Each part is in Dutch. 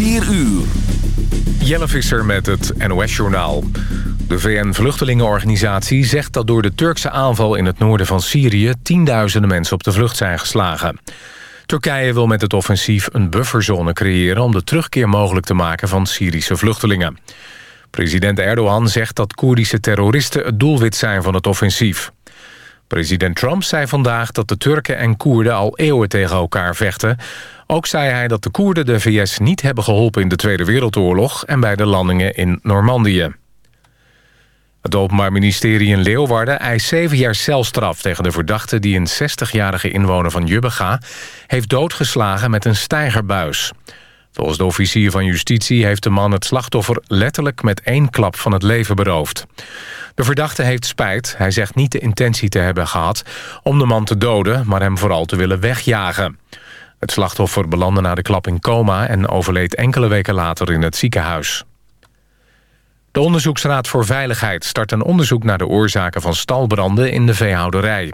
4 uur. Jelle Visser met het NOS-journaal. De VN-vluchtelingenorganisatie zegt dat door de Turkse aanval in het noorden van Syrië... tienduizenden mensen op de vlucht zijn geslagen. Turkije wil met het offensief een bufferzone creëren... om de terugkeer mogelijk te maken van Syrische vluchtelingen. President Erdogan zegt dat Koerdische terroristen het doelwit zijn van het offensief. President Trump zei vandaag dat de Turken en Koerden al eeuwen tegen elkaar vechten. Ook zei hij dat de Koerden de VS niet hebben geholpen in de Tweede Wereldoorlog... en bij de landingen in Normandië. Het Openbaar Ministerie in Leeuwarden eist zeven jaar celstraf... tegen de verdachte die een 60-jarige inwoner van Jubbega... heeft doodgeslagen met een stijgerbuis. Volgens de officier van justitie heeft de man het slachtoffer... letterlijk met één klap van het leven beroofd. De verdachte heeft spijt. Hij zegt niet de intentie te hebben gehad om de man te doden... maar hem vooral te willen wegjagen. Het slachtoffer belandde na de klap in coma... en overleed enkele weken later in het ziekenhuis. De Onderzoeksraad voor Veiligheid start een onderzoek naar de oorzaken van stalbranden in de veehouderij.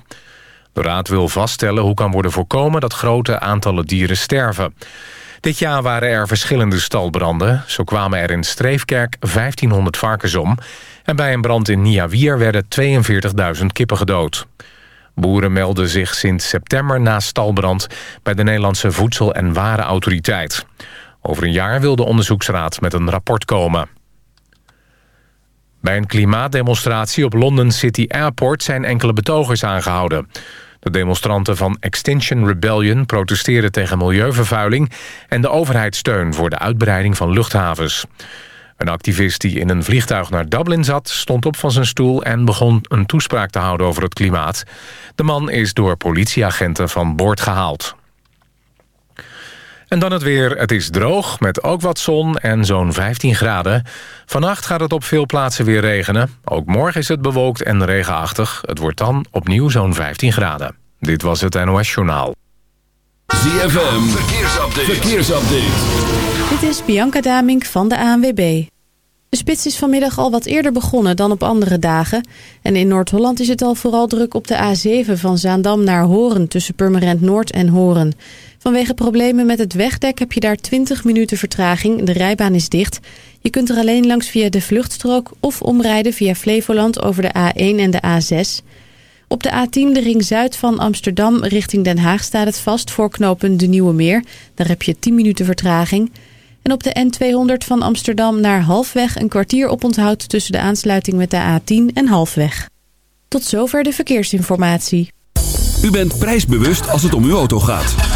De raad wil vaststellen hoe kan worden voorkomen dat grote aantallen dieren sterven. Dit jaar waren er verschillende stalbranden. Zo kwamen er in Streefkerk 1500 varkens om... en bij een brand in Niawier werden 42.000 kippen gedood. Boeren melden zich sinds september na stalbrand... bij de Nederlandse Voedsel- en Warenautoriteit. Over een jaar wil de onderzoeksraad met een rapport komen. Bij een klimaatdemonstratie op London City Airport... zijn enkele betogers aangehouden. De demonstranten van Extinction Rebellion protesteerden tegen milieuvervuiling... en de overheidssteun voor de uitbreiding van luchthavens. Een activist die in een vliegtuig naar Dublin zat... stond op van zijn stoel en begon een toespraak te houden over het klimaat. De man is door politieagenten van boord gehaald. En dan het weer. Het is droog, met ook wat zon en zo'n 15 graden. Vannacht gaat het op veel plaatsen weer regenen. Ook morgen is het bewolkt en regenachtig. Het wordt dan opnieuw zo'n 15 graden. Dit was het NOS Journaal. ZFM, verkeersupdate. verkeersupdate. Dit is Bianca Damink van de ANWB. De spits is vanmiddag al wat eerder begonnen dan op andere dagen. En in Noord-Holland is het al vooral druk op de A7 van Zaandam naar Horen... tussen Purmerend Noord en Horen. Vanwege problemen met het wegdek heb je daar 20 minuten vertraging. De rijbaan is dicht. Je kunt er alleen langs via de vluchtstrook of omrijden via Flevoland over de A1 en de A6. Op de A10, de ring zuid van Amsterdam richting Den Haag staat het vast voor knopen De Nieuwe Meer. Daar heb je 10 minuten vertraging. En op de N200 van Amsterdam naar Halfweg een kwartier oponthoud tussen de aansluiting met de A10 en Halfweg. Tot zover de verkeersinformatie. U bent prijsbewust als het om uw auto gaat.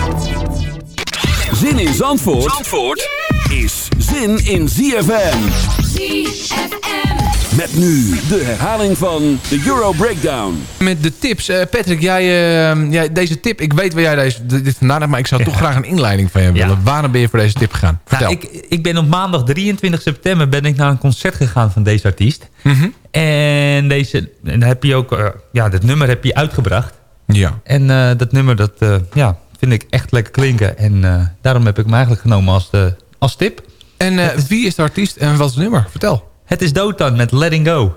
Zin in Zandvoort, Zandvoort is zin in ZFM. ZFM. Met nu de herhaling van de Euro Breakdown. Met de tips. Eh, Patrick, jij, eh, jij, deze tip, ik weet waar jij deze, dit vandaan hebt, maar ik zou toch graag een inleiding van je willen. Ja. Waarom ben je voor deze tip gegaan? Vertel. Nou, ik, ik ben op maandag 23 september ben ik naar een concert gegaan van deze artiest. Mhm. En, deze, en dan heb je ook, eh, ja, dat nummer heb je uitgebracht. Ja. En eh, dat nummer, dat eh, ja, vind ik echt lekker klinken. En eh, daarom heb ik hem eigenlijk genomen als, de, als tip. En eh, wie is de artiest en wat is het nummer? Vertel. Het is Dotan met Letting Go.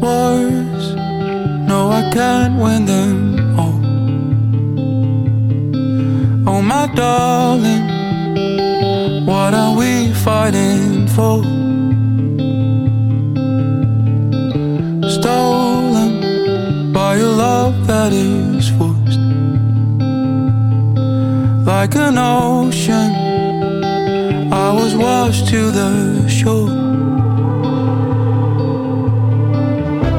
Wars, no, I can't win them all. Oh, my darling, what are we fighting for? Stolen by a love that is forced, like an ocean. I was washed to the shore.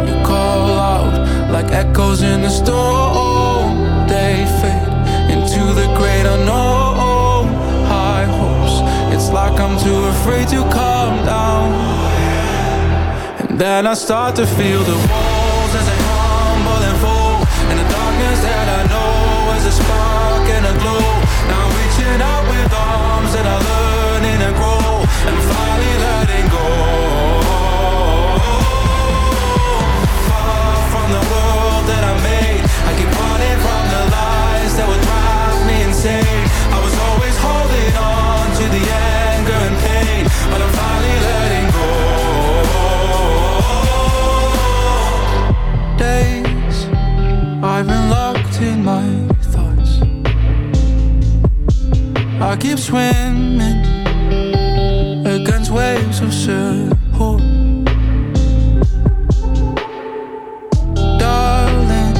You call out like echoes in the storm. They fade into the great unknown. High hopes, it's like I'm too afraid to calm down. And then I start to feel the walls keep swimming against waves of support. Darling,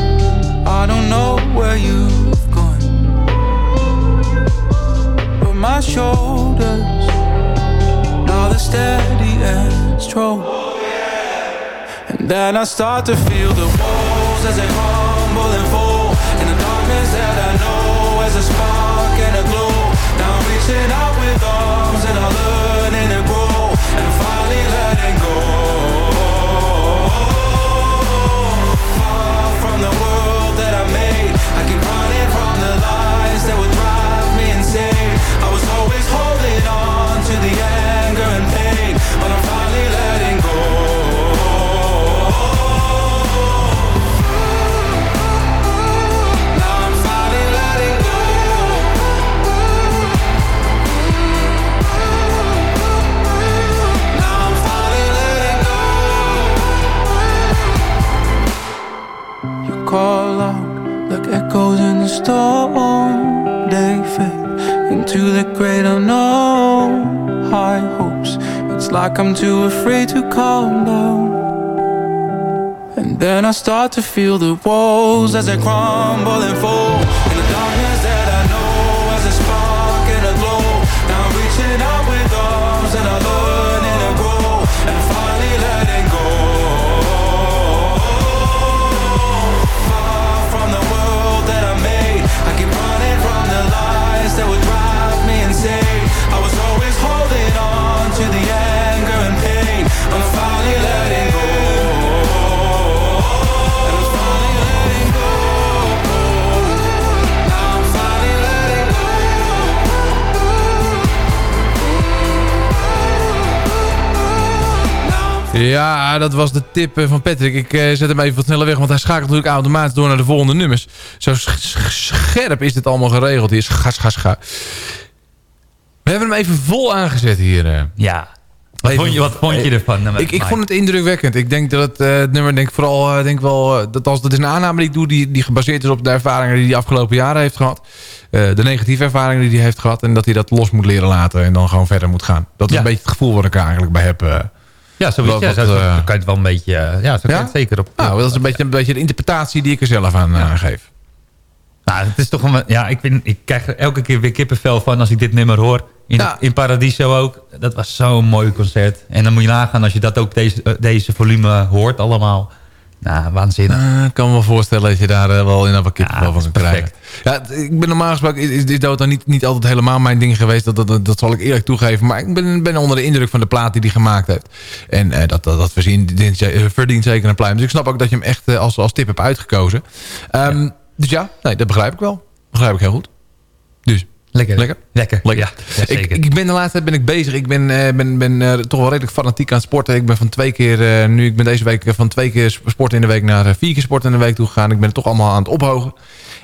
I don't know where you've gone. But my shoulders, they're steady and strong. And then I start to feel the walls as they crumble great unknown. High hopes. It's like I'm too afraid to calm down. And then I start to feel the walls as they crumble and fall. Ja, dat was de tip eh, van Patrick. Ik eh, zet hem even wat sneller weg, want hij schakelt natuurlijk automatisch door naar de volgende nummers. Zo sch- sch- scherp is dit allemaal geregeld hier. Scha, scha, scha. We hebben hem even vol aangezet hier. eh. Ja. Wat vond je, wat vond je ervan? Nou, Ik, ik vond het indrukwekkend. Ik denk dat het, het nummer, denk vooral, denk wel, dat als dat is een aanname die ik doe, die, die gebaseerd is op de ervaringen die hij afgelopen jaren heeft gehad. Eh, de negatieve ervaringen die hij heeft gehad. En dat hij dat los moet leren laten en dan gewoon verder moet gaan. Dat is Ja. een beetje het gevoel wat ik eigenlijk bij heb. Ja, zo, Wat- ja, wat, zo, zo eh, kan je het wel een beetje... eh, Ja, zo kan je Ja? het zeker op... nou, dat is een beetje, een beetje de interpretatie die ik er zelf aan eh, geef. Nou, het is toch een... Ja, ik, vind, ik krijg er elke keer weer kippenvel van als ik dit nummer hoor. In, Ja. in Paradiso ook. Dat was zo'n mooi concert. En dan moet je nagaan als je dat ook deze, deze volume hoort allemaal. Nou, waanzinnig. Eh, ik kan me wel voorstellen dat je daar eh, wel in een pakket Ja, van dat kan krijgen. Ja, ik ben normaal gesproken, is, is dood dan niet, niet altijd helemaal mijn ding geweest. Dat, dat, dat, dat zal ik eerlijk toegeven. Maar ik ben, ben onder de indruk van de plaat die hij gemaakt heeft. En eh, dat, dat, dat verdient, eh, verdient zeker een pluim. Dus ik snap ook dat je hem echt als, als tip hebt uitgekozen. Ehm, Dus ja, nee, dat begrijp ik wel. Begrijp ik heel goed. Dus, Lekker. lekker. Lekker. Lekker. Ja, ja, ik, ik ben de laatste tijd ben ik bezig. Ik ben, eh, ben, ben eh, toch wel redelijk fanatiek aan het sporten. Ik ben van twee keer, eh, nu ik ben deze week van twee keer sporten in de week naar vier keer sporten in de week toe gegaan. Ik ben het toch allemaal aan het ophogen.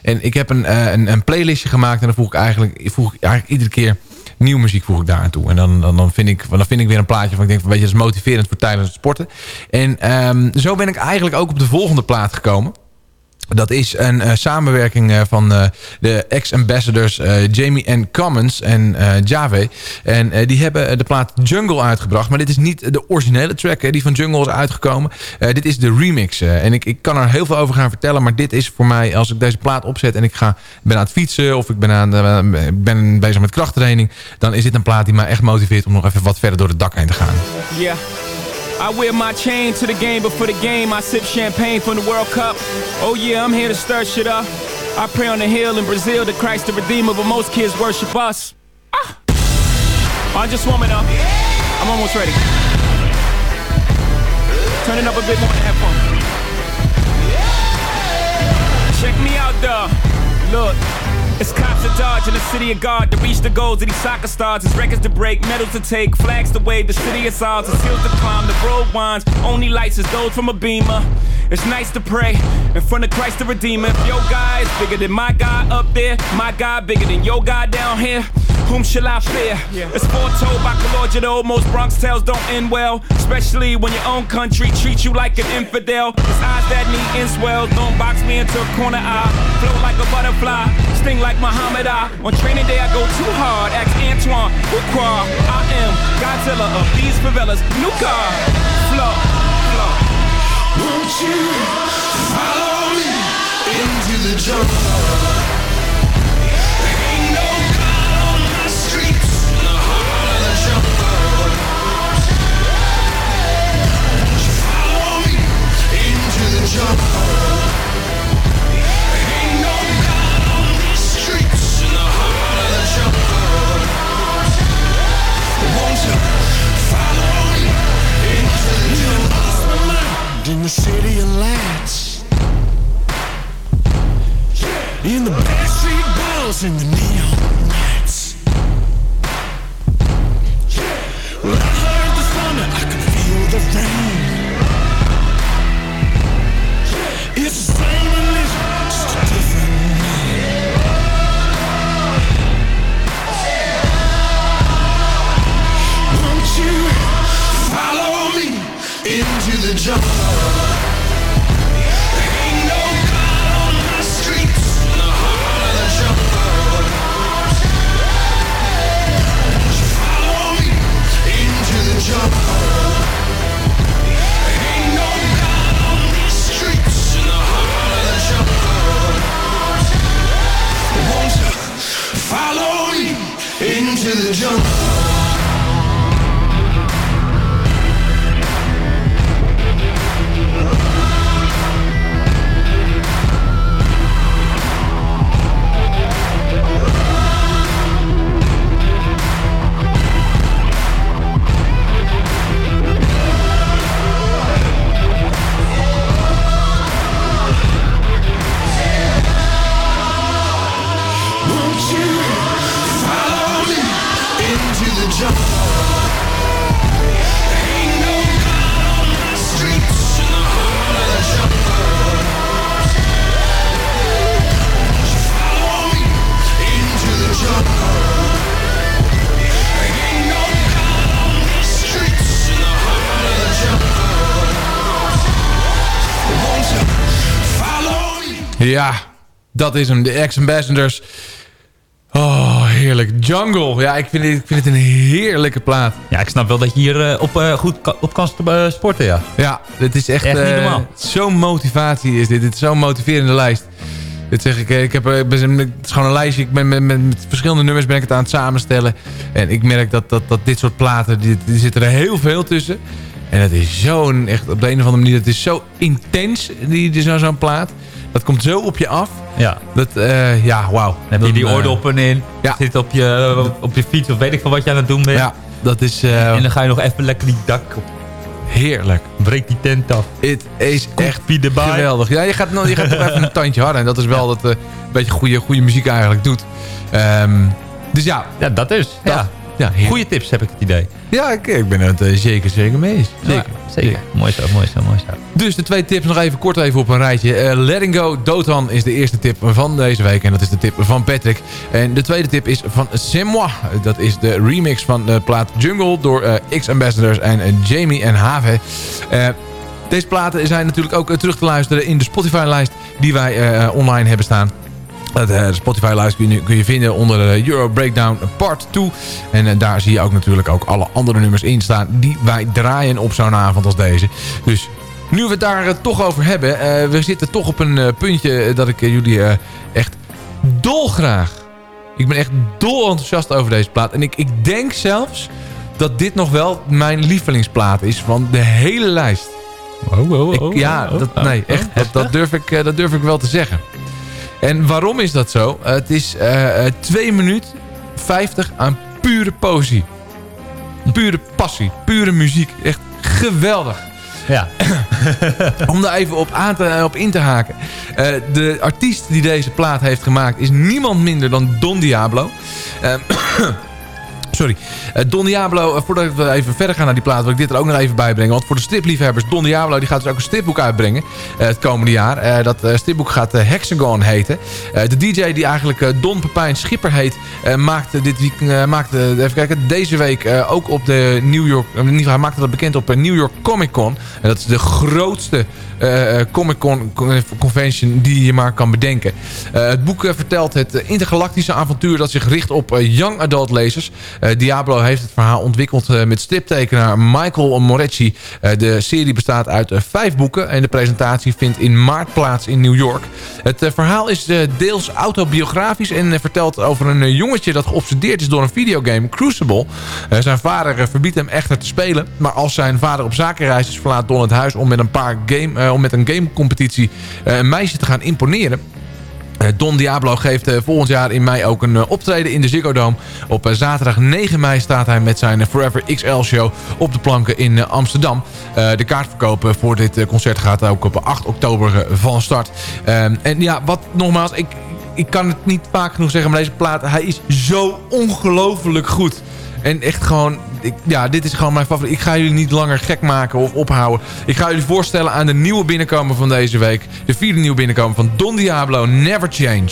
En ik heb een, eh, een, een playlistje gemaakt en dan voeg ik eigenlijk, voeg ik eigenlijk iedere keer Nieuwe muziek voeg ik daar aan toe. En dan, dan, dan, vind ik, dan vind ik weer een plaatje van ik denk van weet je, dat is motiverend voor tijdens het sporten. En ehm, zo ben ik eigenlijk ook op de volgende plaat gekomen. Dat is een eh, samenwerking eh, van eh, de ex-ambassadors Jamie en Commons en Jave. En die hebben de plaat Jungle uitgebracht. Maar dit is niet de originele track hè, die van Jungle is uitgekomen. dit is de remix. en ik, ik kan er heel veel over gaan vertellen. Maar dit is voor mij, als ik deze plaat opzet en ik ga, ben aan het fietsen... of ik ben, aan, ben bezig met krachttraining... dan is dit een plaat die mij echt motiveert om nog even wat verder door het dak heen te gaan. Yeah. I wear my chain to the game, but for the game, I sip champagne from the World Cup. Oh yeah, I'm here to stir shit up. I pray on the hill in Brazil to Christ the Redeemer, but most kids worship us. Ah! I'm just warming up. I'm almost ready. Turn it up a bit more in the headphone. Check me out, though. Look. It's cops to dodge in the city of God to reach the goals of these soccer stars. It's records to break, medals to take, flags to wave. The city is ours, it's hills to climb, the road winds. Only lights is those from a beamer. It's nice to pray in front of Christ the Redeemer. If your guy is bigger than my guy up there, my guy bigger than your guy down here. Whom shall I fear? Yeah. It's foretold by Calogero. Most Bronx tales don't end well, especially when your own country treats you like an infidel. It's eyes that need inswells. Don't box me into a corner eye. Flow like a butterfly, sting like Muhammad I. On training day I go too hard. Ask Antoine, Fuqua. I am Godzilla of these favelas. New car, flow, flow. Won't you follow me into the jungle? Ain't the city of lights In the backstreet balls and the neon lights. Well, I heard the thunder, I can feel the rain follow me into the jungle? Ja, dat is hem. De ex-ambassadors. Oh, heerlijk. Jungle. Ja, ik vind, het, ik vind het een heerlijke plaat. Ja, ik snap wel dat je hier eh, op, eh, goed ka- op kan eh, sporten, ja. Ja, dit is echt, Echt niet normaal. zo'n motivatie is dit. Dit is zo'n motiverende lijst. Dit zeg ik, ik heb, ik ben, het is gewoon een lijstje. Ik ben met, met, met verschillende nummers ben ik het aan het samenstellen. En ik merk dat, dat, dat dit soort platen, die, die zitten er heel veel tussen. En het is zo'n, echt op de een of andere manier, het is zo intens, die, die, zo'n zo'n plaat. Dat komt zo op je af. Ja. Dat, eh, ja, wauw. Heb je die eh, oordoppen in. ja. Zit op je, op je fiets of weet ik veel wat je aan het doen bent. Ja, dat is eh, En dan ga je nog even lekker die dak op. heerlijk. Breek die tent af. Het is echt erbij. geweldig. Ja, je gaat, nog- je gaat nog even een tandje harder. En dat is wel dat eh, een beetje goede, goede muziek eigenlijk doet. Ehm, dus ja, Ja, dat is. dat, Ja. Ja. Goede tips heb ik het idee. Ja, ik, ik ben het eh, zeker, zeker mee eens. Zeker. Ja, zeker. Mooi zo, mooi zo, mooi zo. Dus de twee tips nog even kort even op een rijtje. Eh, Letting Go Dotan is de eerste tip van deze week. En dat is de tip van Patrick. En de tweede tip is van Moi. Dat is de remix van de plaat Jungle door eh, X-Ambassadors en Jamie en Have. Deze platen zijn natuurlijk ook terug te luisteren in de Spotify-lijst die wij online hebben staan. Dat, eh, De Spotify-lijst kun je, kun je vinden onder de Euro Breakdown Part 2. En eh, daar zie je ook natuurlijk ook alle andere nummers in staan... die wij draaien op zo'n avond als deze. Dus nu we het daar eh, toch over hebben... eh, we zitten toch op een eh, puntje dat ik eh, jullie eh, echt dolgraag... Ik ben echt dol enthousiast over deze plaat. En ik, ik denk zelfs dat dit nog wel mijn lievelingsplaat is van de hele lijst. Oh, oh, Ik- ja, dat, nee, echt. Dat, dat, durf ik, eh, dat durf ik wel te zeggen. En waarom is dat zo? Eh, het is eh 2 minuten 50 aan pure poëzie. Pure passie, pure muziek. Echt geweldig. Ja. Om daar even op, aan te, op in te haken. Eh, de artiest die deze plaat heeft gemaakt is niemand minder dan Don Diablo. Eh, Sorry. Eh, Don Diablo, eh, voordat we even verder gaan naar die plaat... wil ik dit er ook nog even bij brengen. Want voor de stripliefhebbers, Don Diablo die gaat dus ook een stripboek uitbrengen... eh, het komende jaar. Dat stripboek gaat Hexagon heten. De DJ die eigenlijk Don Pepijn Schipper heet... maakte, dit week, maakte even kijken, deze week ook op de New York... hij maakte dat bekend op New York Comic Con. En dat is de grootste Comic Con convention die je maar kan bedenken. Het boek vertelt het intergalactische avontuur dat zich richt op young adult lezers. Eh, Diablo heeft het verhaal ontwikkeld eh, met striptekenaar Michael Moretti. Eh, de serie bestaat uit vijf boeken en de presentatie vindt in maart plaats in New York. Het verhaal is deels autobiografisch en vertelt over een jongetje dat geobsedeerd is door een videogame, Crucible. Zijn vader verbiedt hem echter te spelen, maar als zijn vader op zakenreis is verlaat Don het huis om met een paar game, om met een gamecompetitie een meisje te gaan imponeren. Eh, Don Diablo geeft eh, volgend jaar in mei ook een eh, optreden in de Ziggo Dome. Op zaterdag 9 mei staat hij met zijn Forever XL show op de planken in Amsterdam. De kaartverkoop voor dit concert gaat ook op 8 oktober van start. Ehm, en ja, wat nogmaals, ik, ik kan het niet vaak genoeg zeggen, maar deze plaat, hij is zo ongelooflijk goed. En echt gewoon, ik, ja, dit is gewoon mijn favoriet. Ik ga jullie niet langer gek maken of ophouden. Ik ga jullie voorstellen aan de nieuwe binnenkomer van deze week. De vierde nieuwe binnenkomer van Don Diablo, Never Change.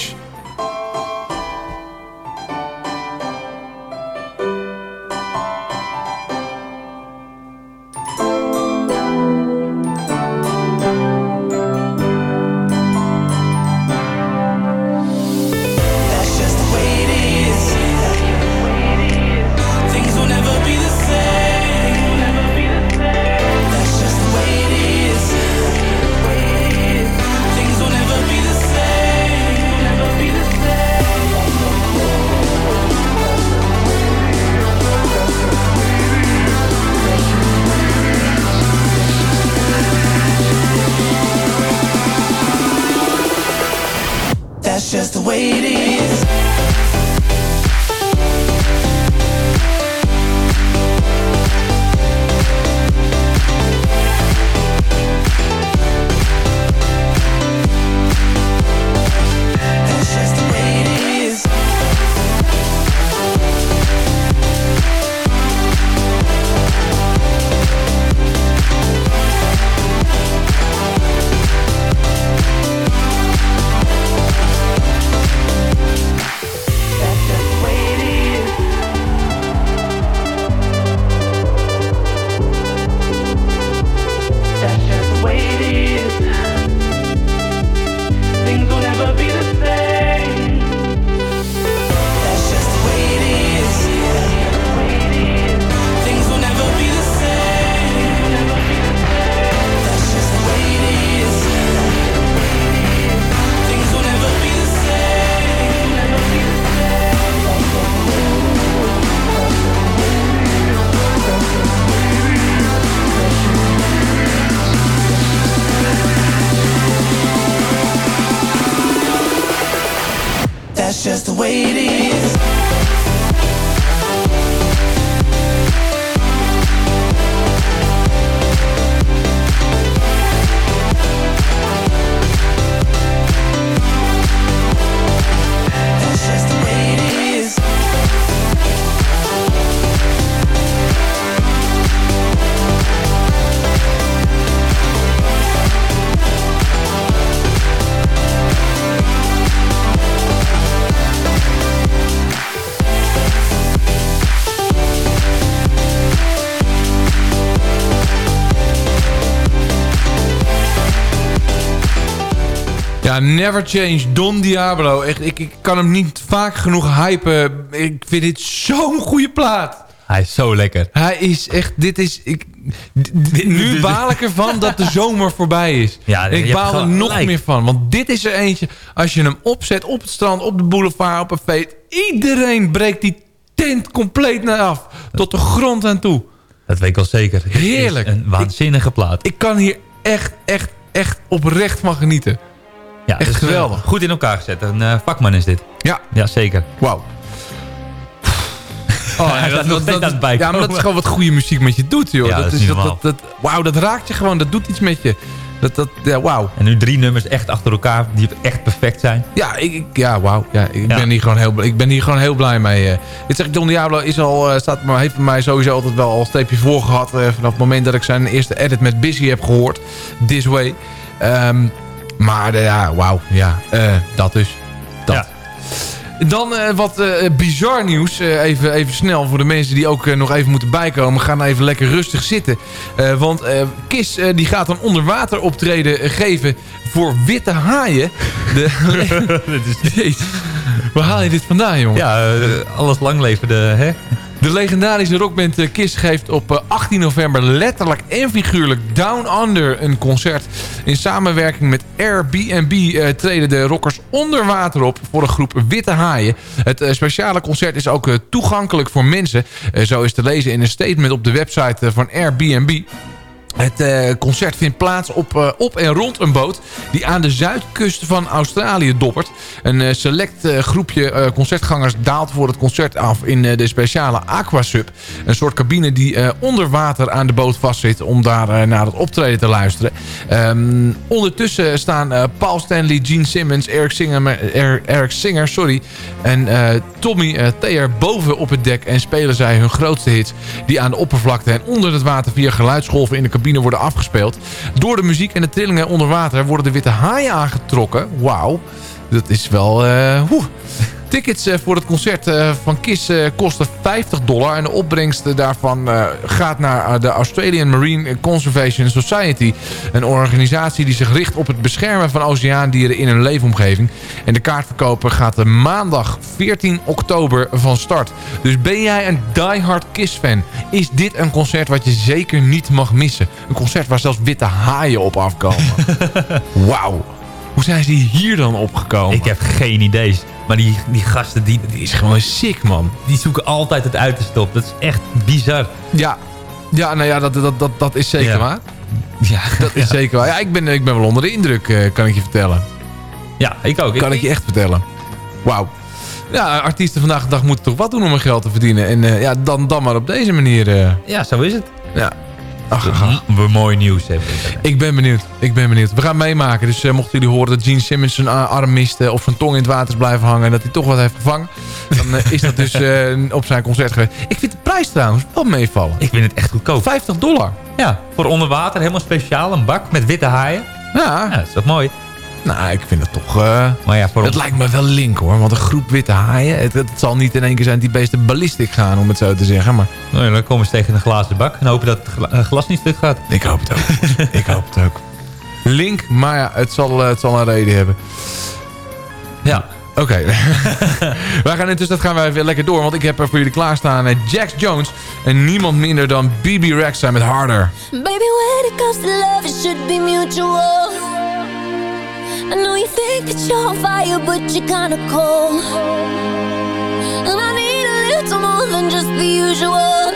Ja, Never Change, Don Diablo. Echt, ik, ik kan hem niet vaak genoeg hypen. Ik vind dit zo'n goede plaat. Hij is zo lekker. Hij is echt, dit is... Ik, nu baal ik ervan dat de zomer voorbij is. Ja, ik baal er gelijk. nog meer van. Want dit is er eentje, als je hem opzet op het strand, op de boulevard, op een feest. Iedereen breekt die tent compleet naar af. Tot de grond aan toe. Dat weet ik al zeker. Heerlijk. Een waanzinnige plaat. Ik kan hier echt, echt, echt oprecht van genieten. Ja, echt dus, eh, geweldig. goed in elkaar gezet. Een eh, vakman is dit. Ja. Ja, zeker. Wauw. Oh, Hij nog steeds aan het ja, maar dat is gewoon wat goede muziek met je doet, joh. Ja, dat is dat, dat, dat, wauw, dat raakt je gewoon. Dat doet iets met je. Dat, dat, ja, wauw. En nu drie nummers echt achter elkaar die echt perfect zijn. Ja, ik, ik- ja wauw. Ja, ik, Ja. Ben hier gewoon heel, ik ben hier gewoon heel blij mee. eh. Dit zeg ik, Don Diablo is al, eh, staat, maar heeft bij mij sowieso altijd wel al een streepje voor gehad. eh, vanaf het moment dat ik zijn eerste edit met Busy heb gehoord. This Way. Ehm, maar eh, ja, wauw. Ja, eh, dat dus. Dat. Ja. Dan eh, wat bizar nieuws. Even, even snel voor de mensen die ook nog even moeten bijkomen. Gaan even lekker rustig zitten. Want Kis die gaat een onderwater optreden geven voor witte haaien. De, Jezus. Waar haal je dit vandaan, jongen? Ja, alles lang leven de... Hè? De legendarische rockband eh, Kiss geeft op eh, 18 november letterlijk en figuurlijk Down Under een concert. In samenwerking met Airbnb eh, treden de rockers onder water op voor een groep witte haaien. Het eh, speciale concert is ook eh, toegankelijk voor mensen. Eh, zo is te lezen in een statement op de website eh, van Airbnb. Het eh, concert vindt plaats op, eh, op en rond een boot die aan de zuidkust van Australië dobbert. Een eh, select groepje concertgangers daalt voor het concert af in de speciale Aquasub. Een soort cabine die onder water aan de boot vastzit om daar naar het optreden te luisteren. Ehm, ondertussen staan Paul Stanley, Gene Simmons, Eric Singer, Er- Eric Singer sorry, en Tommy Thayer boven op het dek en spelen zij hun grootste hits die aan de oppervlakte en onder het water via geluidsgolven in de cabine worden afgespeeld. Door de muziek en de trillingen onder water worden de witte haaien aangetrokken. Wauw, dat is wel... eh. Tickets eh, voor het concert eh, van Kiss eh, kosten 50 dollar. En de opbrengst daarvan gaat naar de Australian Marine Conservation Society. Een organisatie die zich richt op het beschermen van oceaandieren in hun leefomgeving. En de kaartverkoper gaat maandag 14 oktober van start. Dus ben jij een diehard Kiss-fan? Is dit een concert wat je zeker niet mag missen? Een concert waar zelfs witte haaien op afkomen. Wauw. Hoe zijn ze hier dan opgekomen? Ik heb geen idee. Maar die, die gasten, die, Die is gewoon sick, man. die zoeken altijd het uiterste op. Dat is echt bizar. Ja, ja nou ja, dat, dat, dat, dat is zeker Ja. waar. Ja, Dat is zeker waar. Ja, ik ben, ik ben wel onder de indruk, eh, kan ik je vertellen. ja ik ook. Kan ik je echt vertellen. Wauw. Ja, artiesten vandaag de dag moeten toch wat doen om hun geld te verdienen. En eh, ja, dan, dan maar op deze manier. eh, Ja, zo is het. ja. Ach. We mooi nieuws hebben. Ik ben benieuwd. Ik ben benieuwd. We gaan meemaken. Dus eh, mochten jullie horen dat Gene Simmons zijn arm mist... eh, of zijn tong in het water is blijven hangen... en dat hij toch wat heeft gevangen... dan eh, is dat dus eh, op zijn concert geweest. Ik vind de prijs trouwens wel meevallen. Ik vind het echt goedkoop. 50 dollar. Ja, voor onder water helemaal speciaal. Een bak met witte haaien. Ja, Ja, dat is toch mooi. Nou, ik vind het toch... eh, Maar ja, Het lijkt me wel link hoor, want een groep witte haaien... Het, het zal niet in één keer zijn die beesten ballistiek gaan, om het zo te zeggen. Maar Nou, dan komen ze tegen een glazen bak en hopen dat het gla- eh, glas niet stuk gaat. ik hoop het ook. ik hoop het ook. Link, maar ja, het zal, eh, het zal een reden hebben. Ja. Oké. wij gaan intussen, dat gaan wij weer lekker door. Want ik heb er voor jullie klaarstaan eh, Jax Jones. En niemand minder dan BB Rexa met Harder. Baby, when it comes to love, it should be mutual. I know you think that you're on fire, but you're kinda cold. And I need a little more than just the usual.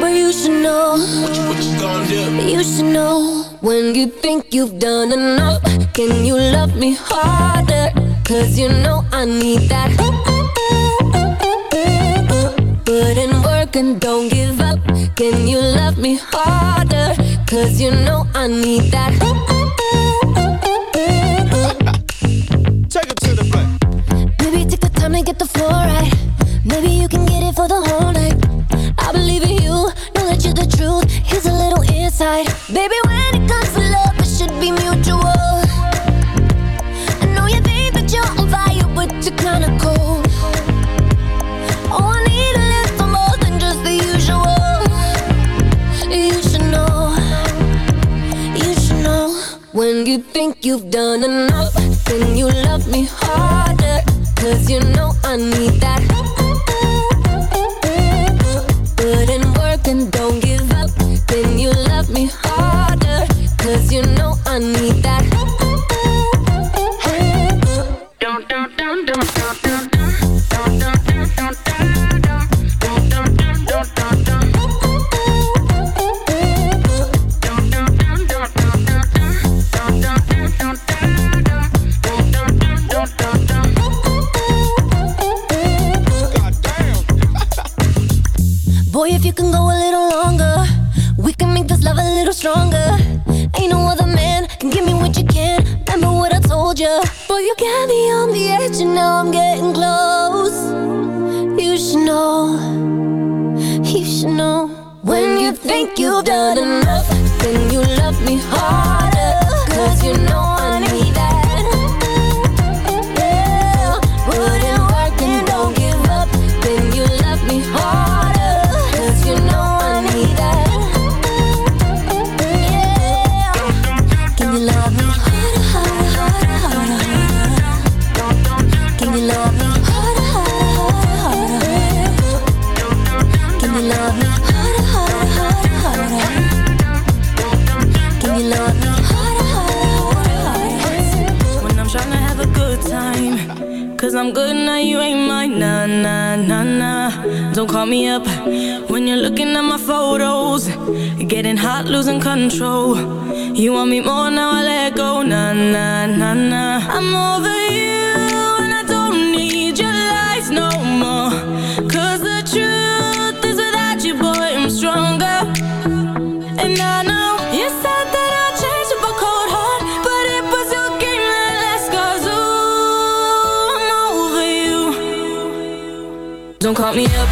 But you should know. What you, what you gonna do? You should know. When you think you've done enough, can you love me harder? Cause you know I need that. Put in work and don't give up. Can you love me harder? Cause you know I need that. To get the floor right. Maybe you can get it for the whole night. I believe in you, know that you're the truth. Here's a little insight. Baby, when it comes to love, it should be mutual. I know you think that you're on fire, but you're kinda cold. Oh, I need a little more than just the usual. You should know, you should know. When you think you've done enough, then you love me harder. Cause you know I need that. Put in work and don't me up when you're looking at my photos. Getting hot, losing control. You want me more now, I let go. Nah, nah, nah, nah. I'm over you and I don't need your lies no more. Cause the truth is without you, boy, I'm stronger. And I know you said that I'd change up a cold heart, but it was your game that last. Ooh, I'm over you. Don't call me up,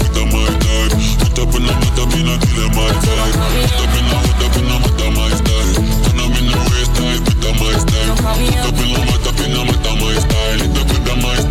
up in the mud up in a killer my style. Put up in the mud up in a mud my style. Turn up in the waist tight, put up my style. Put up in the mud up in a mud my style. Put up in the my.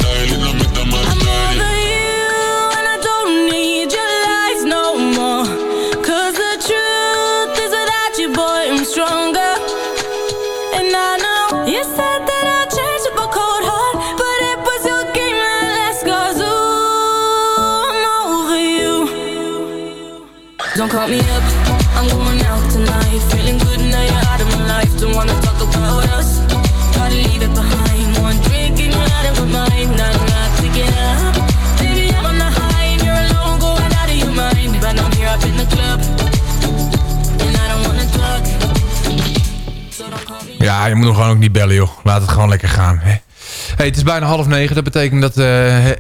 Je moet hem gewoon ook niet bellen, joh. Laat het gewoon lekker gaan. Hè? Hey, het is bijna half negen. Dat betekent dat eh,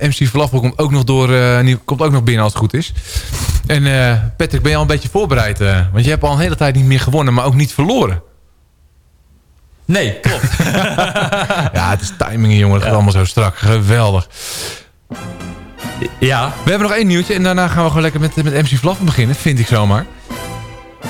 MC Vlafbroek komt ook nog door, eh, nieuw- komt ook nog binnen als het goed is. En eh, Patrick, ben je al een beetje voorbereid? want je hebt al een hele tijd niet meer gewonnen, maar ook niet verloren. Nee, klopt. ja, het is timing, jongen. Het gaat allemaal zo strak. Geweldig. Ja. We hebben nog één nieuwtje en daarna gaan we gewoon lekker met, met MC Vlaffen beginnen. Vind ik zomaar.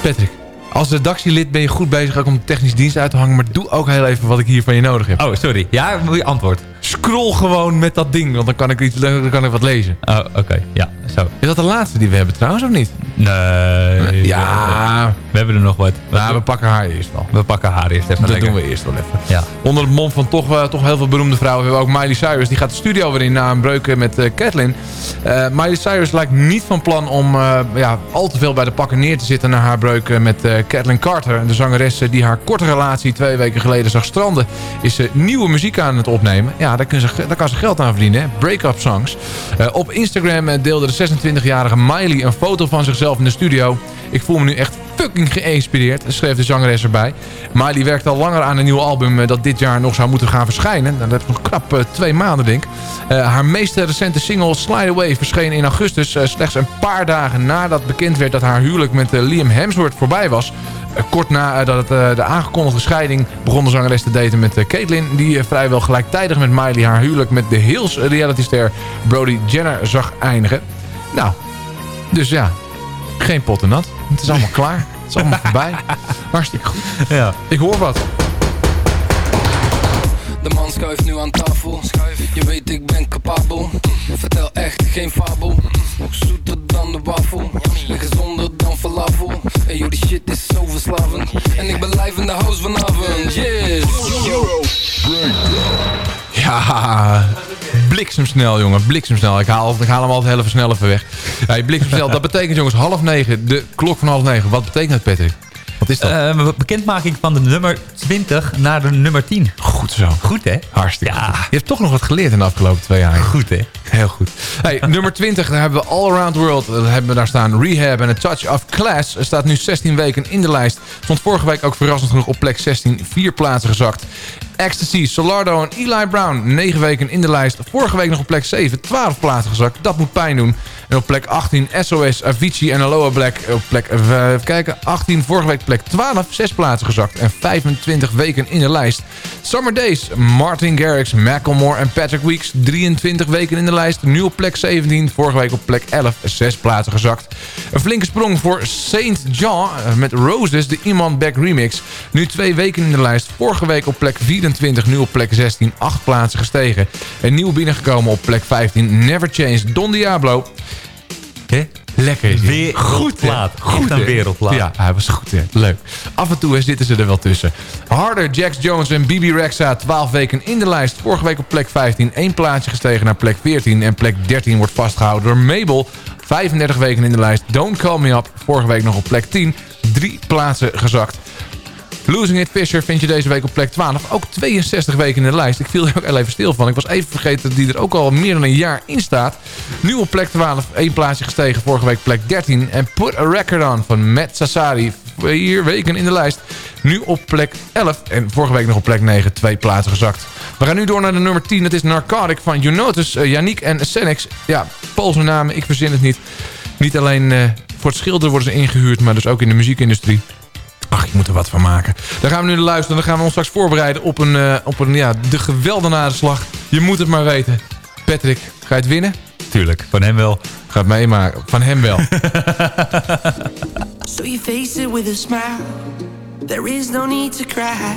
Patrick, als redactielid ben je goed bezig om de technische dienst uit te hangen. Maar doe ook heel even wat ik hier van je nodig heb. Oh, sorry. Ja, moet je antwoord. Scroll gewoon met dat ding. Want dan kan ik, iets, dan kan ik wat lezen. Oh, oké. Ja, zo. Is dat de laatste die we hebben trouwens, of niet? Nee. Ja. We hebben er nog wat. Nou, we pakken haar eerst wel. We pakken haar eerst even Dat lekker. doen we eerst wel even. Ja. Onder het mom van toch, eh, toch heel veel beroemde vrouwen hebben we ook Miley Cyrus. Die gaat de studio weer in na een breuk met eh Kathleen. Eh, Miley Cyrus lijkt niet van plan om ja, al te veel bij de pakken neer te zitten... na haar breuk eh, met Kathleen Carter. De zangeres die haar korte relatie twee weken geleden zag stranden... is eh, nieuwe muziek aan het opnemen. Ja, daar, daar kan ze geld aan verdienen. hè. Break-up songs. Eh, op Instagram eh, deelde de 26-jarige Miley een foto van zichzelf in de studio. Ik voel me nu echt fucking geïnspireerd, schreef de zangeres erbij. Miley werkt al langer aan een nieuw album eh, dat dit jaar nog zou moeten gaan verschijnen. Nou, Dat is nog knap twee maanden, denk ik. Haar meest recente single Slide Away verscheen in augustus... slechts een paar dagen nadat bekend werd dat haar huwelijk met Liam Hemsworth voorbij was. Eh, kort nadat het eh, de aangekondigde scheiding begon de zangeres te daten met eh, Caitlyn... die eh, vrijwel gelijktijdig met Miley haar huwelijk met de Hills realityster Brody Jenner zag eindigen. Nou, dus ja, geen pot en nat. Het is allemaal klaar. Het is allemaal voorbij. Hartstikke goed. Ja. Ik hoor wat. De man schuift nu aan tafel. Je weet ik ben capabel. Vertel echt geen fabel. Nog zoeter dan de wafel. Falafel. En joh, die shit is zo verslavend. En ik ben live in de house vanavond. Yes. Ja, bliksemsnel jongen, bliksemsnel. Ik haal, ik haal hem altijd heel even snel even weg. Ja, bliksemsnel, dat betekent jongens half negen, de klok van half negen. Wat betekent dat Patrick? Wat is dat? Eh, bekendmaking van de nummer 20 naar de nummer 10. Goed zo. Goed, hè? Hartstikke Ja. goed. Je hebt toch nog wat geleerd in de afgelopen twee jaar. Goed, hè? Heel goed. Hey, nummer 20, daar hebben we All Around the World. Daar hebben we daar staan Rehab en A Touch of Class. Er staat nu 16 weken in de lijst. Stond vorige week ook verrassend genoeg op plek 16. Vier plaatsen gezakt. Ecstasy, Solardo en Eli Brown. 9 weken in de lijst. Vorige week nog op plek 7. 12 plaatsen gezakt. Dat moet pijn doen. Op plek 18 SOS, Avicii en Aloha Black. Op plek eh, even kijken, 18. Vorige week plek 12. 6 plaatsen gezakt. En 25 weken in de lijst. Summer Days, Martin Garrix, Macklemore en Patrick Weeks. 23 weken in de lijst. Nu op plek 17. Vorige week op plek 11. 6 plaatsen gezakt. Een flinke sprong voor Saint John eh, met Roses, de Iman Beck remix. Nu twee weken in de lijst. Vorige week op plek 24. Nu op plek 16. 8 plaatsen gestegen. En nieuw binnengekomen op plek 15. Never Change, Don Diablo. Lekker is die. Wereldplaat. hè? Echt een wereldplaat. Ja, hij was goed. Hè? Leuk. Af en toe zitten ze er wel tussen. Harder, Jax Jones en Bibi Rexa. 12 weken in de lijst. Vorige week op plek 15. één plaatsje gestegen naar plek 14. En plek 13 wordt vastgehouden door Mabel. 35 weken in de lijst. Don't Call Me Up. Vorige week nog op plek 10. Drie plaatsen gezakt. Losing It Fisher vind je deze week op plek 12. Ook 62 weken in de lijst. Ik viel er ook even stil van. Ik was even vergeten dat die er ook al meer dan een jaar in staat. Nu op plek 12. één plaatsje gestegen. Vorige week plek 13. En Put a Record On van Matt Sassari. Vier weken in de lijst. Nu op plek 11. En vorige week nog op plek 9. Twee plaatsen gezakt. We gaan nu door naar de nummer 10. Dat is Narcotic van Notice, uh, Yannick en Senex. Ja, Poolse namen. Ik verzin het niet. Niet alleen uh, voor het schilderen worden ze ingehuurd. Maar dus ook in de muziekindustrie. Ach, ik moet er wat van maken. Daar gaan we nu naar luisteren. Dan gaan we ons straks voorbereiden op, een, uh, op een, ja, de geweldenaarslag. Je moet het maar weten. Patrick, ga je het winnen? Tuurlijk, van hem wel. Ga het meemaken. Van hem wel. so you face it with a smile. There is no need to cry.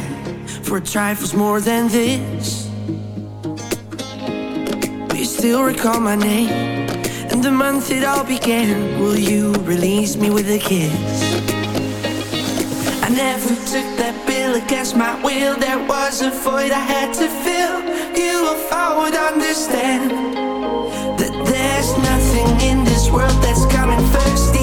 For trifles more than this. Do you still recall my name? And the month it all began. Will you release me with a kiss? Never took that bill against my will. There was a void I had to fill. You, if I would understand that there's nothing in this world that's coming first.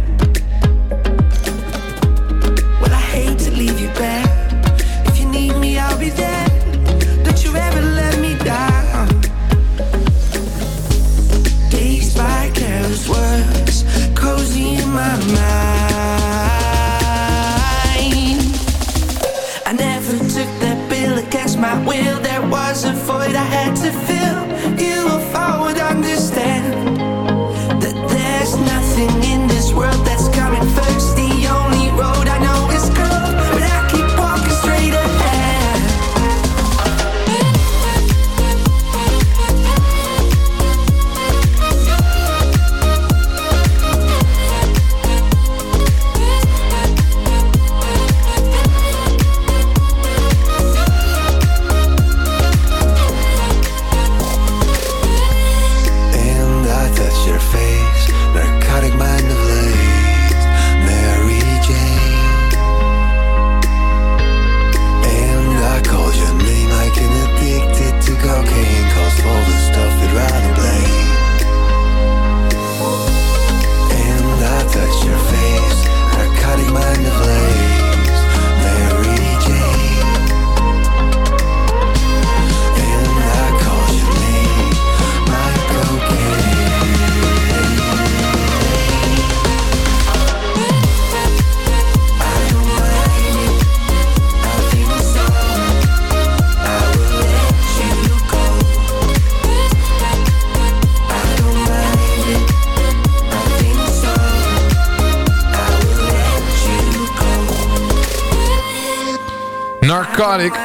Narcotic.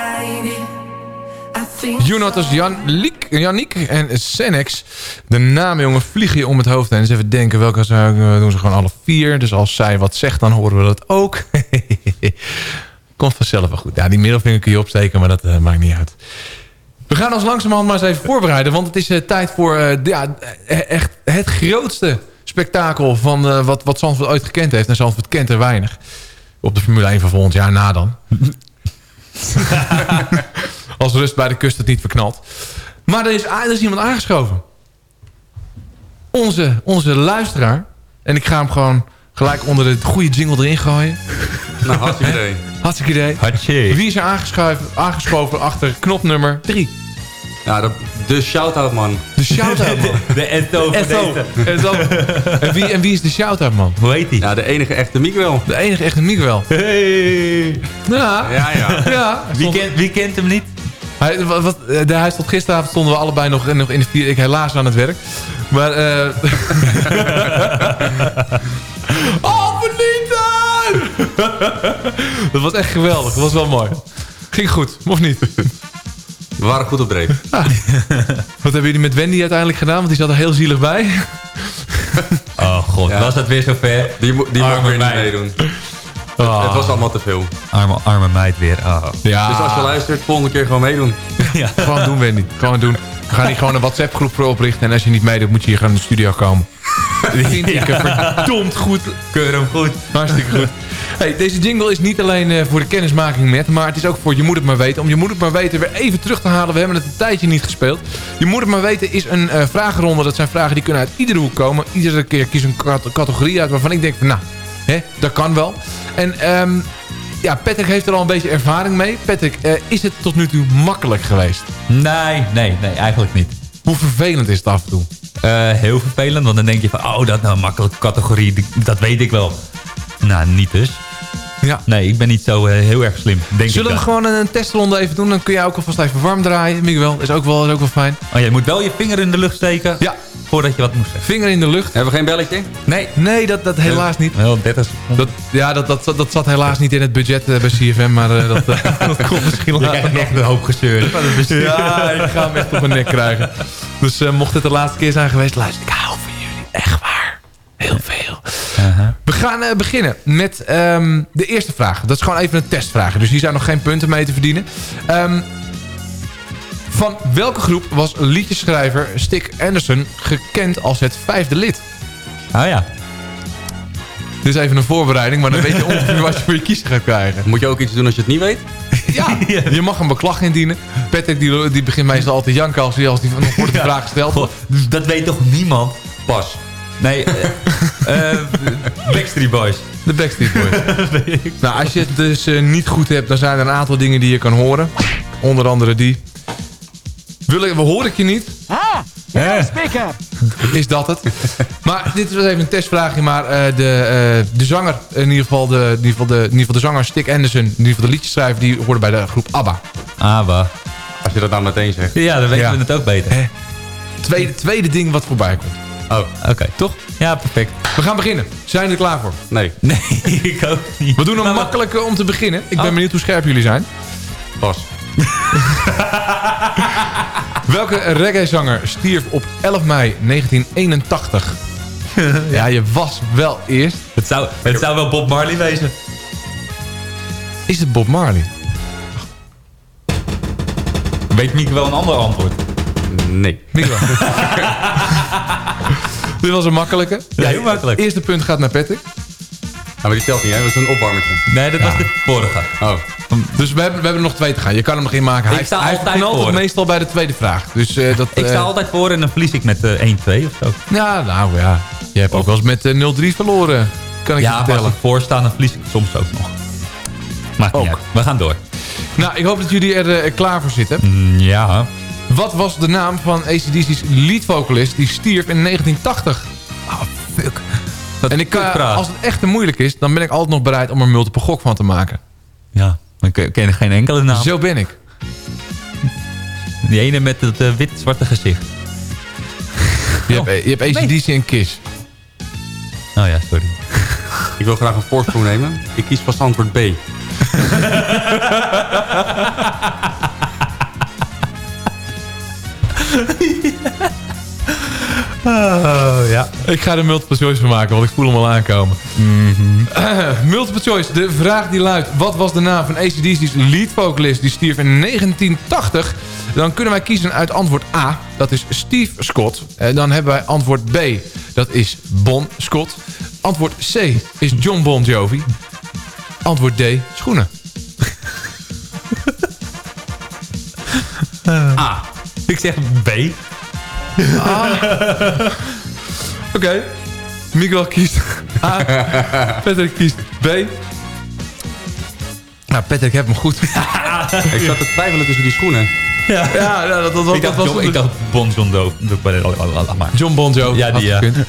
Jonatas Jan Liek, Janiek en Senex. De namen, jongen, vliegen je om het hoofd heen. Dus even denken, welke eh, doen ze gewoon alle vier. Dus als zij wat zegt, dan horen we dat ook. Komt vanzelf wel goed. Ja, die middelvinger kun je opsteken, maar dat eh, maakt niet uit. We gaan ons langzamerhand maar eens even voorbereiden. Want het is eh, tijd voor de- ja, echt het grootste spektakel... van wat, wat Zandvoort ooit gekend heeft. En Zandvoort kent er weinig. Op de Formule 1 van volgend jaar na dan. Als rust bij de kust het niet verknalt. Maar er is, er is iemand aangeschoven. Onze, onze luisteraar. En ik ga hem gewoon gelijk onder de goede jingle erin gooien. Nou, hartstikke idee. Hartstikke idee. Wie is er aangeschoven, aangeschoven achter knop nummer 3? Ja, de, de shout-out man. De shout-out man. De. Eto. En wie, en wie is de shout-out man? Hoe heet die? Ja, de enige echte Miguel. De enige echte Miguel. Hey. Ja. Ja, ja. ja. Wie, kent, wie kent hem niet? Hij, wat, wat, eh, de, hij stond gisteravond stonden we allebei nog, nog in de vier. Ik helaas aan het werk. Maar eh oh, vernieten! dat was echt geweldig. Dat was wel mooi. Ging goed, of niet? We waren goed op dreef. Wat hebben jullie met Wendy uiteindelijk gedaan? Want die zat er heel zielig bij. Oh god, Ja. was het weer zover? Die, mo- die mocht weer niet meedoen. Ah. Het was allemaal te veel. Arme, arme meid weer. Oh. Ja, Dus als je luistert, volgende keer gewoon meedoen. Ja. gewoon doen Wendy. Gewoon doen. We gaan hier gewoon een WhatsApp groep voor oprichten. En als je niet meedoet, moet je hier gewoon in de studio komen. Die vind ik verdomd goed. Keur hem goed. Hartstikke goed. Hey, deze jingle is niet alleen eh, voor de kennismaking met, maar het is ook voor Je Moet Het Maar Weten. Om Je Moet Het Maar Weten weer even terug te halen. We hebben het een tijdje niet gespeeld. Je Moet Het Maar Weten is een eh, vragenronde. Dat zijn vragen die kunnen uit iedere hoek komen. Iedere keer kies een cat- categorie uit waarvan ik denk van nou, hè, dat kan wel. En ehm, ja, Patrick heeft er al een beetje ervaring mee. Patrick, eh, is het tot nu toe makkelijk geweest? Nee, nee, nee, eigenlijk niet. Hoe vervelend is het af en toe? Heel vervelend, want dan denk je van... Oh, dat nou een makkelijke categorie, dat weet ik wel. Nou, niet dus. Ja. Nee, ik ben niet zo eh, heel erg slim, denk Zullen ik we gewoon een testronde even doen? Dan kun jij ook alvast even warm draaien. Miguel, is ook wel, is ook wel fijn. Oh, je moet wel je vinger in de lucht steken Ja. voordat je wat moet zeggen. Vinger in de lucht. Hebben we geen belletje? Nee. Nee, dat, dat helaas niet. Wel 30 seconden. Dat, ja, dat, dat, dat zat helaas niet in het budget eh, bij CFM, maar eh, dat, dat komt misschien Je later nog. echt een hoop gezeur. Ja, ik ga hem echt op mijn nek krijgen. Dus eh, mocht het de laatste keer zijn geweest, luister, ik hou van jullie. Echt waar. Heel veel. Aha. We gaan eh, beginnen met ehm, de eerste vraag. Dat is gewoon even een testvraag. Dus hier zijn nog geen punten mee te verdienen. Ehm, van welke groep was liedjeschrijver Stick Anderson gekend als het vijfde lid? Oh ja. Dit is even een voorbereiding, maar dan weet je ongeveer wat je voor je kiezer gaat krijgen. Moet je ook iets doen als je het niet weet? Ja, je mag een beklag indienen. Patrick die, die begint meestal altijd janken als hij als die nog wordt de vraag gesteld Goh, wordt. dat weet toch niemand? Pas. Nee, eh, eh, Backstreet Boys. De Backstreet Boys. nou, als je het dus eh, niet goed hebt, dan zijn er een aantal dingen die je kan horen. Onder andere die. Wil ik, hoor ik je niet? Ja. Is dat het? maar dit was even een testvraagje. Maar eh, de, eh, de zanger, in ieder, geval de, in, ieder geval de, in ieder geval de zanger Stick Anderson, in ieder geval de liedjesschrijver, die hoorde bij de groep ABBA. ABBA. Als je dat nou meteen zegt. Ja, dan weten Ja. we het ook beter. Hè? Tweede, tweede ding wat voorbij komt. Oh, Oké, toch? Ja, perfect. We gaan beginnen. Zijn jullie er klaar voor? nee. Nee, ik ook niet. We doen een makkelijke om te beginnen. Ik ben Oh. benieuwd hoe scherp jullie zijn. Pas. Welke reggae-zanger stierf op 11 mei 1981? ja, je was wel eerst. Het zou, het zou wel Bob Marley wezen. Is het Bob Marley? Weet Mieke wel een ander antwoord? Nee. Miguel. Dit was een makkelijke. Ja, heel makkelijk. Eerste punt gaat naar Patrick. Nou, maar die telt niet, hè? Dat is een opwarmertje. Nee, dat was de vorige. Oh. Dus we hebben, we hebben nog twee te gaan. Je kan hem nog inmaken. Ik Hij, sta hij altijd voor. het meestal bij de tweede vraag. Dus, eh, dat, Ik eh, sta altijd voor en dan verlies ik met eh 1-2 of zo. Ja, nou ja. Je hebt ook wel eens met eh, 0-3 verloren. Kan ik Ja, je maar als vertellen. ik voor sta, dan verlies ik soms ook nog. Maakt niet Ook. uit. We gaan door. Nou, ik hoop dat jullie er eh, klaar voor zitten. Mm, ja. Wat was de naam van ACDC's leadvocalist die stierf in 1980? Oh, fuck. en ik, eh, kutvraag. als het echt te moeilijk is, dan ben ik altijd nog bereid om er multiple gok van te maken. Ja, dan ken je geen enkele naam. Zo ben ik. Die ene met het eh, wit-zwarte gezicht. Je hebt, eh, je hebt ACDC en Kiss. Oh ja, sorry. Ik wil graag een voorsprong nemen. Ik kies vast antwoord B. Oh, ja. Ik ga er multiple choice van maken, want ik voel hem al aankomen. Eh, multiple choice. De vraag die luidt... Wat was de naam van ACDC's lead vocalist die stierf in 1980? Dan kunnen wij kiezen uit antwoord A. Dat is Steve Scott. En dan hebben wij antwoord B. Dat is Bon Scott. Antwoord C is John Bon Jovi. Antwoord D. Schoenen. A. Ik zeg B. Ah. Oké. Miguel kiest A. Patrick kiest B. Nou, Patrick, heb hem goed. Ik zat te twijfelen tussen die schoenen. Ja, ja dat, dat, dat, ik, dacht, was... John, ik dacht Bon John Doe. Maar. John Bon Jovi. Ja, die ja. gekund.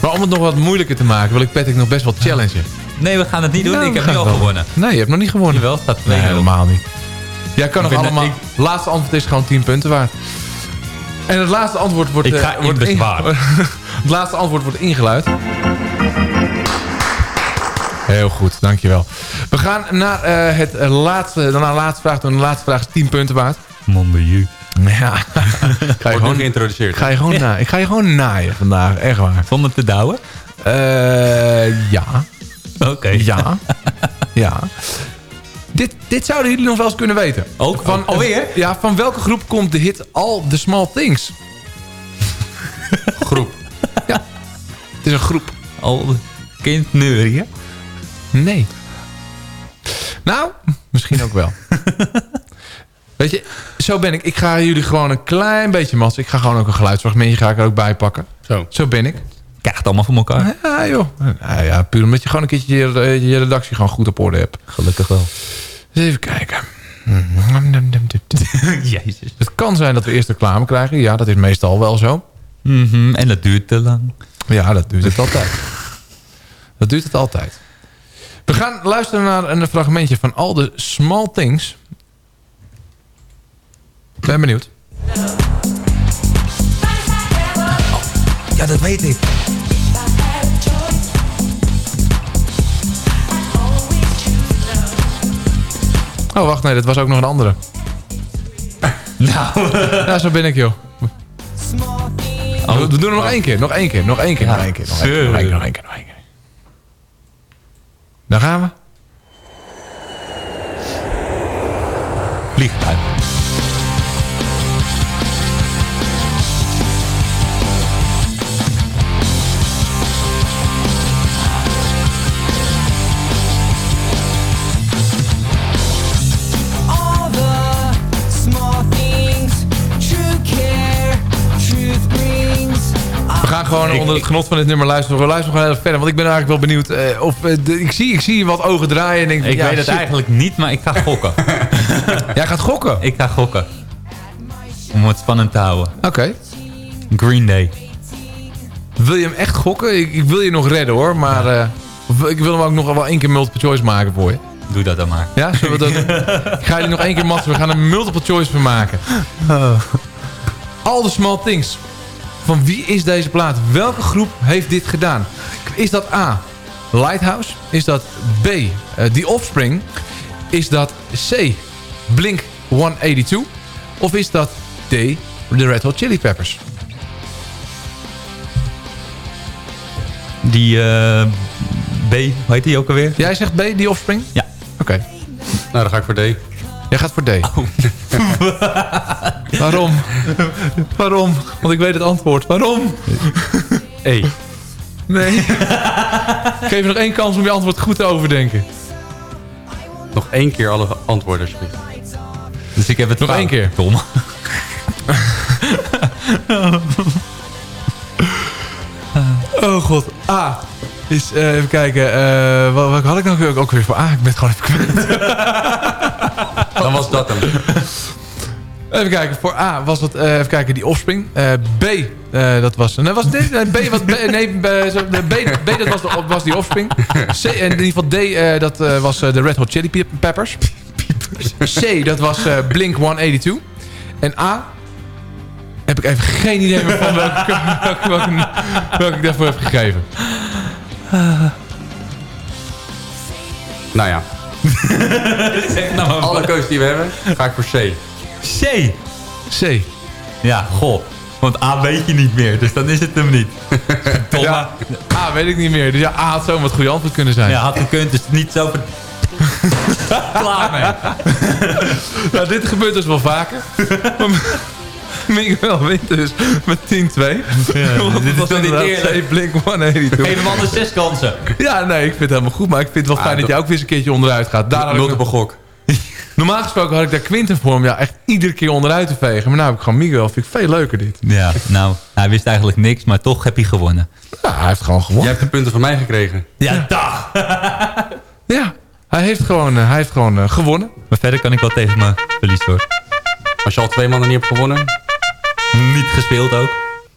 maar om het nog wat moeilijker te maken, wil ik Patrick nog best wel challengen. Nee, we gaan het niet doen. Nou, ik heb nu al gewonnen. Nee, je hebt nog niet gewonnen. Jawel, staat 2 Nee, helemaal niet. Jij kan Ik nog allemaal... Laatste antwoord is gewoon 10 punten waard. En het laatste antwoord wordt... Ik eh, ga in wordt bezwaar. het laatste antwoord wordt ingeluid. Heel goed, dankjewel. We gaan naar eh, het eh, laatste, naar de laatste vraag. En de laatste vraag is 10 punten waard. Mon de ju. Ja. ga je gewoon, geïntroduceerd. ga je gewoon na, ik ga je gewoon naaien vandaag, echt waar. Zonder te douwen? Eh, ja. Oké. Ja. ja. Dit, dit zouden jullie nog wel eens kunnen weten. Ook? Van, Alweer? Ja, van welke groep komt de hit All the Small Things? Groep. Het is een groep. Al kind neurien? Nee. Nou, misschien ook wel. Weet je, zo ben ik. Ik ga jullie gewoon een klein beetje massen. Ik ga gewoon ook een geluidsfragmentje ga ik er ook bij pakken. Zo. Zo ben ik. Krijg het allemaal voor elkaar. Ja, joh. Ja, ja, puur omdat je gewoon een keertje je, je redactie gewoon goed op orde hebt. Gelukkig wel. Dus even kijken. Jezus. Het kan zijn dat we eerst reclame krijgen. Ja, dat is meestal wel zo. Mhm, En dat duurt te lang. Ja, dat duurt het altijd. Dat duurt het altijd. We gaan luisteren naar een fragmentje van All the Small Things. Ben benieuwd. Ja, dat weet ik. Oh, wacht, nee, dat was ook nog een andere. Nou. Ja, zo ben ik, joh. Oh. We doen er nog één keer, nog één keer, nog één keer, Ja. nog één keer, nog één keer, nog één keer, nog één keer, nog één keer. Daar gaan we. Vliegtuig. Gaan gewoon Ik- onder het genot van dit nummer luisteren. We luisteren gewoon heel verder, want ik ben eigenlijk wel benieuwd eh, of... eh, de- ik, zie, ik zie wat ogen draaien en denk... Ik ja, weet het shit. eigenlijk niet, maar ik ga gokken. Jij gaat gokken? ik ga gokken. Om het spannend te houden. Oké. Green Day. Wil je hem echt gokken? Ik, ik wil je nog redden hoor, maar... eh, ik wil hem ook nog wel één keer multiple choice maken voor je. Doe dat dan maar. Ja, zullen we dat doen? Ik ga jullie nog één keer matsen. We gaan er multiple choice van maken. All the Small Things. Van wie is deze plaat? Welke groep heeft dit gedaan? Is dat A. Lighthouse? Is dat B. eh, The Offspring? Is dat C. Blink 182? Of is dat D. The Red Hot Chili Peppers? Die eh, B, hoe heet die ook alweer? Jij zegt B. The Offspring? Ja. Oké. Nou, dan ga ik voor D. Jij gaat voor D. Waarom? Waarom? Want ik weet het antwoord. Waarom? E. Nee. Geef je nog één kans om je antwoord goed te overdenken. Nog één keer alle antwoorden, alsjeblieft. Dus ik heb het Nog fout. één keer. Tom. Oh god. A. Is, eh, even kijken. eh, wat, wat had ik nou ook weer voor A? Ik ben het gewoon even kwijt. Dan was dat hem. Even kijken. Voor A was het, eh, even kijken, die Offspring. Eh, B, eh, dat was... Nee, was dit? Nee, B, was, B, nee, B, B, B, dat was, de, was die Offspring. C, en in ieder geval D, eh, dat eh, was eh, de Red Hot Chili Pe- Peppers. C, dat was eh, Blink 182. En A, heb ik even geen idee meer van welke, welke, welke, welke ik daarvoor heb gegeven. Nou ja. nou Alle keuzes die we hebben, ga ik voor C. C. C. Ja, goh. Want A weet je niet meer, dus dan is het hem niet. Domme. Ja, A weet ik niet meer. Dus ja, A had zomaar het goede antwoord kunnen zijn. Ja, had gekund, dus niet zo van... Klaar mee. Nou, dit gebeurt dus wel vaker. Miguel wint dus met 10-2. Ja, Want dit is was toch niet eerlijk? Blink 182. Geef hem anders zes kansen. Ja, nee, ik vind het helemaal goed. Maar ik vind het wel Ah, fijn dat jij ook weer eens een keertje onderuit gaat. Daar had ik nog- gok. Normaal gesproken had ik daar Quinten voor om ja, echt iedere keer onderuit te vegen. Maar nou heb ik gewoon Miguel. Vind ik veel leuker dit. Ja, nou, hij wist eigenlijk niks, maar toch heb hij gewonnen. Ja, hij heeft gewoon Jij gewonnen. hebt de punten van mij gekregen. Ja, dag! Ja, hij heeft gewoon, eh, hij heeft gewoon eh, gewonnen. Maar verder kan ik wel tegen mijn verlies hoor. Als je al twee maanden niet hebt gewonnen, Niet gespeeld ook.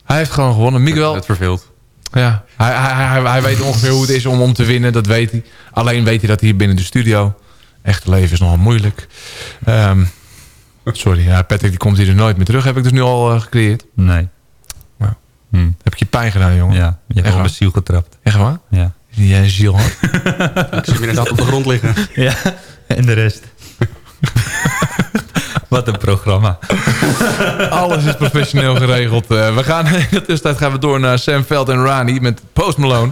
Hij heeft gewoon gewonnen. Miguel, het verveelt. ja, hij, hij, hij, hij weet ongeveer hoe het is om, om te winnen. Dat weet hij. Alleen weet hij dat hij hier binnen de studio... Echt leven is nogal moeilijk. Ehm, sorry, ja, Patrick die komt hier dus nooit meer terug. Heb ik dus nu al eh, gecreëerd. Nee. Nou. Hm. Heb ik je pijn gedaan, jongen? Ja, je hebt mijn ziel getrapt. Echt waar? Ja. Jij een ziel, hoor? Ik zie hem inderdaad op de grond liggen. Ja, en de rest. Wat een programma. Alles is professioneel geregeld. Eh, we gaan in de tussentijd gaan we door naar Sam Veld en Rani met Post Malone.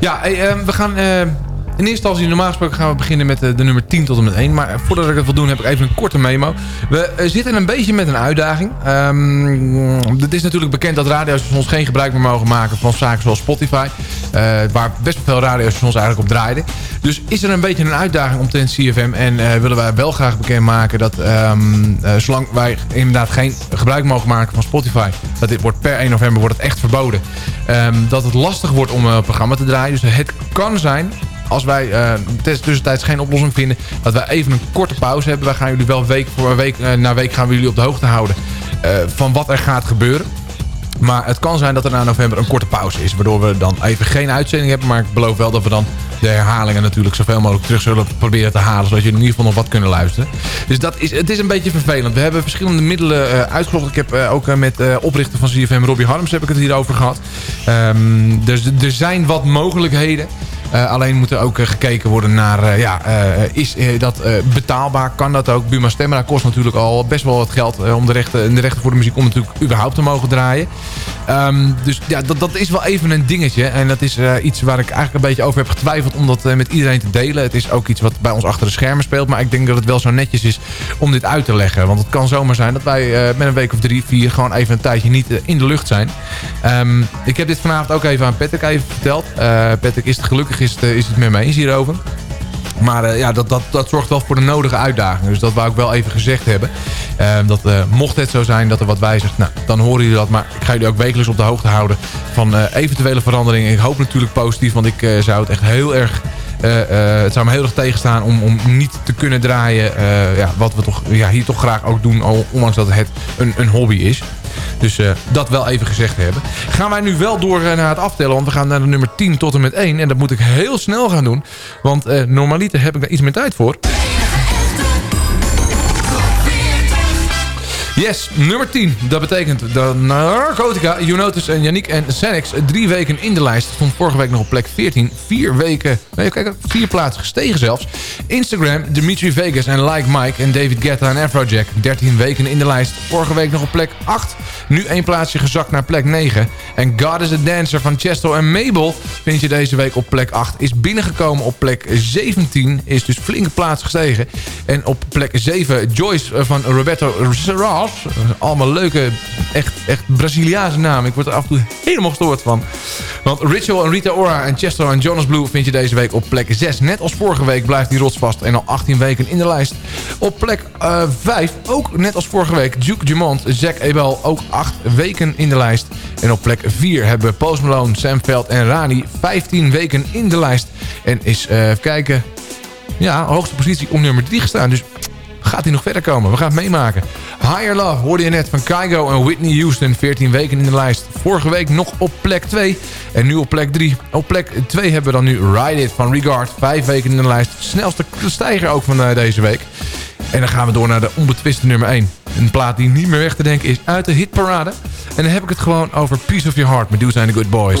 Ja, ehm, we gaan... eh, in eerste instantie, normaal gesproken gaan we beginnen met eh, de nummer 10 tot en met 1. Maar voordat ik het wil doen, heb ik even een korte memo. We eh, zitten een beetje met een uitdaging. Ehm, het is natuurlijk bekend dat radiostations geen gebruik meer mogen maken van zaken zoals Spotify. waar best wel veel radiostations eigenlijk op draaiden. Dus is er een beetje een uitdaging omtrent CFM. En eh, willen wij wel graag bekendmaken dat ehm, eh, zolang wij inderdaad geen gebruik mogen maken van Spotify. Dat dit wordt per 1 november wordt het echt verboden. Ehm, dat het lastig wordt om een programma te draaien. Dus het kan zijn als wij eh, tes- tussentijds geen oplossing vinden... dat wij even een korte pauze hebben. Wij gaan jullie wel week voor week eh, na week gaan we jullie op de hoogte houden... eh, van wat er gaat gebeuren. Maar het kan zijn dat er na november een korte pauze is. Waardoor we dan even geen uitzending hebben. Maar ik beloof wel dat we dan de herhalingen natuurlijk zoveel mogelijk terug zullen proberen te halen. Zodat je in ieder geval nog wat kunnen luisteren. Dus dat is, het is een beetje vervelend. We hebben verschillende middelen uitgezocht. Ik heb eh, ook eh, met eh oprichter van CFM, Robbie Harms, heb ik het hierover gehad. Ehm, dus er zijn wat mogelijkheden. Eh, alleen moet er ook eh, gekeken worden naar, eh, ja, is dat betaalbaar? Kan dat ook? Buma Stemra kost natuurlijk al best wel wat geld om de rechten, en de rechten voor de muziek om natuurlijk überhaupt te mogen draaien. Ehm, dus ja, dat, dat is wel even een dingetje. En dat is iets waar ik eigenlijk een beetje over heb getwijfeld om dat met iedereen te delen. Het is ook iets wat bij ons achter de schermen speelt. Maar ik denk dat het wel zo netjes is om dit uit te leggen. Want het kan zomaar zijn dat wij met een week of drie, vier gewoon even een tijdje niet in de lucht zijn. Ehm, ik heb dit vanavond ook even aan Patrick even verteld. Patrick is het gelukkig is het, eh, is het met me eens hierover. Maar eh, ja, dat, dat, dat zorgt wel voor de nodige uitdaging. Dus dat wou ik wel even gezegd hebben. Ehm, dat eh, mocht het zo zijn dat er wat wijzigt, nou, dan horen jullie dat. Maar ik ga jullie ook wekelijks op de hoogte houden van eventuele veranderingen. Ik hoop natuurlijk positief, want ik zou het echt heel erg... het zou me heel erg tegenstaan om, om niet te kunnen draaien. ja, wat we toch, ja, hier toch graag ook doen, ondanks dat het een, een hobby is. Dus eh, dat wel even gezegd hebben. Gaan wij nu wel door eh, naar het aftellen. Want we gaan naar de nummer 10 tot en met 1. En dat moet ik heel snel gaan doen. Want eh, normaliter heb ik daar iets meer tijd voor. Yes, nummer 10. Dat betekent dat Narcotica, Unotus en Yannick en Senex drie weken in de lijst. Stond vorige week nog op plek 14. Vier weken, nee, kijk, vier plaatsen gestegen zelfs. Instagram, Dimitri Vegas en Like Mike en David Guetta en Afrojack. 13 weken in de lijst. Vorige week nog op plek 8. Nu één plaatsje gezakt naar plek 9. En God is a Dancer van Chesto en Mabel vind je deze week op plek 8. Is binnengekomen op plek 17. Is dus flinke plaats gestegen. En op plek 7 Joyce van Roberto Allemaal leuke, echt, echt Braziliaanse namen. Ik word er af en toe helemaal gestoord van. Want Ritual en Rita Ora en Chesto en Jonas Blue vind je deze week op plek 6. Net als vorige week blijft die rots vast. En al 18 weken in de lijst. Op plek eh 5, ook net als vorige week, Duke Dumont, Zack Ebel. Ook 8 weken in de lijst. En op plek 4 hebben Post Malone, Sam Veld en Rani 15 weken in de lijst. En is, eh, kijken, ja, hoogste positie op nummer 3 gestaan. Dus gaat hij nog verder komen? We gaan het meemaken. Higher Love hoorde je net van Kygo en Whitney Houston. 14 weken in de lijst. Vorige week nog op plek 2. En nu op plek 3. Op plek 2 hebben we dan nu Ride It van Regard. 5 weken in de lijst. Snelste stijger ook van eh, deze week. En dan gaan we door naar de onbetwiste nummer 1. Een plaat die niet meer weg te denken is uit de hitparade. En dan heb ik het gewoon over Piece of Your Heart met Do's and the Good Boys.